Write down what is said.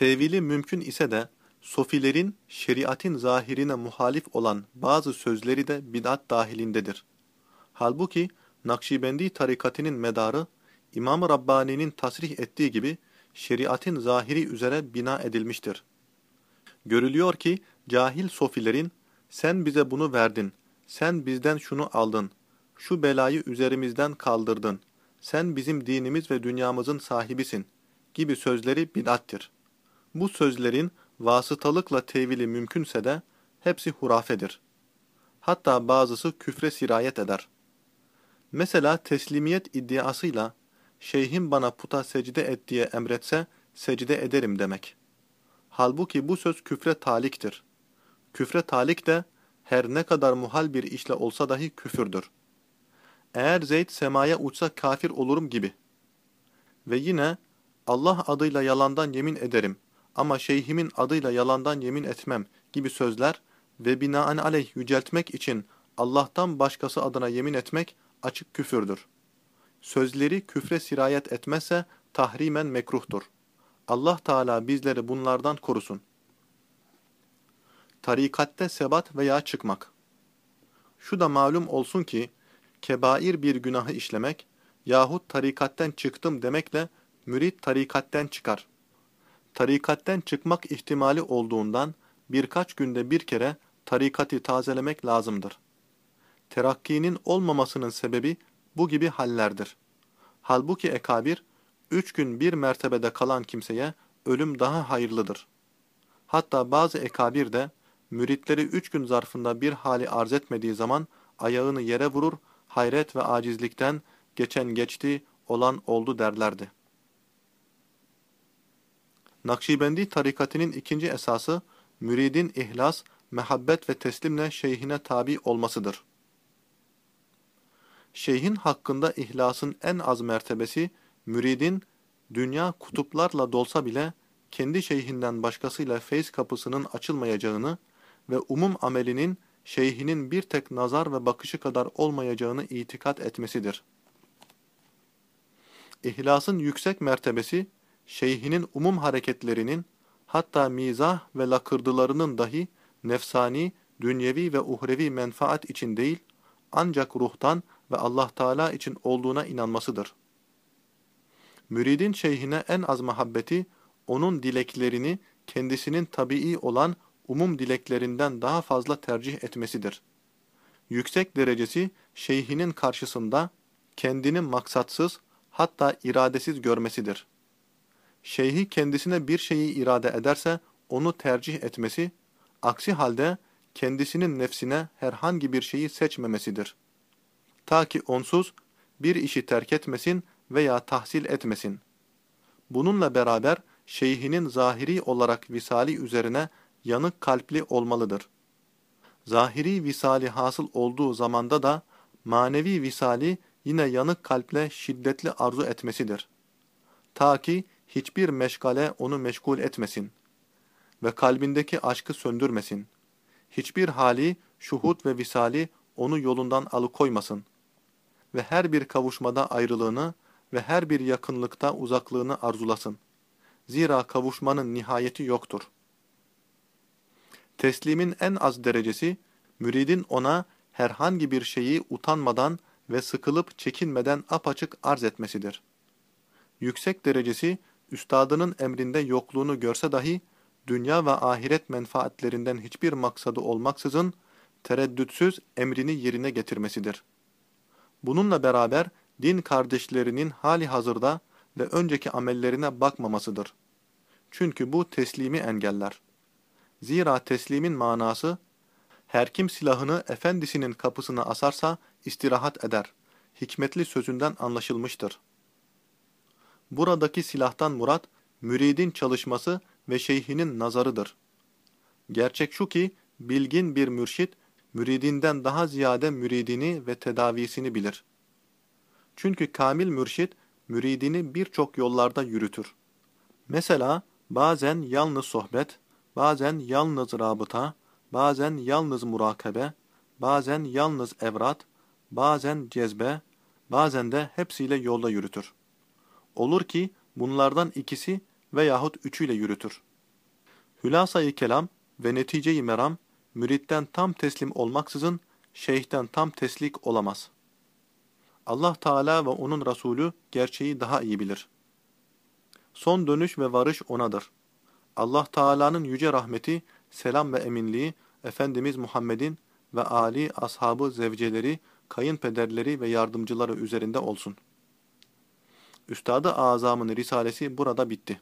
Tevili mümkün ise de, sofilerin şeriatin zahirine muhalif olan bazı sözleri de bid'at dahilindedir. Halbuki, Nakşibendi tarikatinin medarı, İmam-ı Rabbani'nin tasrih ettiği gibi, şeriatin zahiri üzere bina edilmiştir. Görülüyor ki, cahil sofilerin, sen bize bunu verdin, sen bizden şunu aldın, şu belayı üzerimizden kaldırdın, sen bizim dinimiz ve dünyamızın sahibisin gibi sözleri bid'attir. Bu sözlerin vasıtalıkla tevili mümkünse de hepsi hurafedir. Hatta bazısı küfre sirayet eder. Mesela teslimiyet iddiasıyla şeyhim bana puta secde et diye emretse secde ederim demek. Halbuki bu söz küfre taliktir. Küfre talik de her ne kadar muhal bir işle olsa dahi küfürdür. Eğer Zeyd semaya uçsa kafir olurum gibi. Ve yine Allah adıyla yalandan yemin ederim ama şeyhimin adıyla yalandan yemin etmem gibi sözler ve binaenaleyh yüceltmek için Allah'tan başkası adına yemin etmek açık küfürdür. Sözleri küfre sirayet etmezse tahrimen mekruhtur. Allah Teala bizleri bunlardan korusun. Tarikatte sebat veya çıkmak. Şu da malum olsun ki, kebair bir günahı işlemek yahut tarikatten çıktım demekle mürit tarikatten çıkar. Tarikatten çıkmak ihtimali olduğundan birkaç günde bir kere tarikati tazelemek lazımdır. Terakkinin olmamasının sebebi bu gibi hallerdir. Halbuki ekabir, üç gün bir mertebede kalan kimseye ölüm daha hayırlıdır. Hatta bazı ekabir de, müritleri üç gün zarfında bir hali arz etmediği zaman ayağını yere vurur, hayret ve acizlikten geçen geçti, olan oldu derlerdi. Nakşibendi tarikatinin ikinci esası, müridin ihlas, mehabbet ve teslimle şeyhine tabi olmasıdır. Şeyhin hakkında ihlasın en az mertebesi, müridin dünya kutuplarla dolsa bile kendi şeyhinden başkasıyla feyz kapısının açılmayacağını ve umum amelinin şeyhinin bir tek nazar ve bakışı kadar olmayacağını itikat etmesidir. İhlasın yüksek mertebesi, şeyhinin umum hareketlerinin, hatta mizah ve lakırdılarının dahi nefsani, dünyevi ve uhrevi menfaat için değil, ancak ruhtan ve Allah Teala için olduğuna inanmasıdır. Müridin şeyhine en az muhabbeti, onun dileklerini kendisinin tabii olan umum dileklerinden daha fazla tercih etmesidir. Yüksek derecesi şeyhinin karşısında kendini maksatsız hatta iradesiz görmesidir. Şeyhi kendisine bir şeyi irade ederse onu tercih etmesi, aksi halde kendisinin nefsine herhangi bir şeyi seçmemesidir. Ta ki onsuz bir işi terk etmesin veya tahsil etmesin. Bununla beraber şeyhinin zahiri olarak visali üzerine yanık kalpli olmalıdır. Zahiri visali hasıl olduğu zamanda da manevi visali yine yanık kalple şiddetli arzu etmesidir. Ta ki hiçbir meşgale onu meşgul etmesin ve kalbindeki aşkı söndürmesin. Hiçbir hali, şuhut ve visali onu yolundan alıkoymasın ve her bir kavuşmada ayrılığını ve her bir yakınlıkta uzaklığını arzulasın. Zira kavuşmanın nihayeti yoktur. Teslimin en az derecesi, müridin ona herhangi bir şeyi utanmadan ve sıkılıp çekinmeden apaçık arz etmesidir. Yüksek derecesi, üstadının emrinde yokluğunu görse dahi, dünya ve ahiret menfaatlerinden hiçbir maksadı olmaksızın, tereddütsüz emrini yerine getirmesidir. Bununla beraber, din kardeşlerinin hali hazırda ve önceki amellerine bakmamasıdır. Çünkü bu teslimi engeller. Zira teslimin manası, her kim silahını efendisinin kapısına asarsa istirahat eder. Hikmetli sözünden anlaşılmıştır. Buradaki silahtan murat, müridin çalışması ve şeyhinin nazarıdır. Gerçek şu ki, bilgin bir mürşit, müridinden daha ziyade müridini ve tedavisini bilir. Çünkü kamil mürşit, müridini birçok yollarda yürütür. Mesela bazen yalnız sohbet, bazen yalnız rabıta, bazen yalnız murakabe, bazen yalnız evrat, bazen cezbe, bazen de hepsiyle yolda yürütür. Olur ki bunlardan ikisi veyahut üçüyle yürütür. Hülasayı kelam ve neticeyi meram, müritten tam teslim olmaksızın şeyhten tam teslik olamaz. Allah Teala ve onun Resulü gerçeği daha iyi bilir. Son dönüş ve varış O'nadır. Allah Teala'nın yüce rahmeti, selam ve eminliği Efendimiz Muhammed'in ve Ali, ashabı, zevceleri, kayınpederleri ve yardımcıları üzerinde olsun. Üstadı Azam'ın risalesi burada bitti.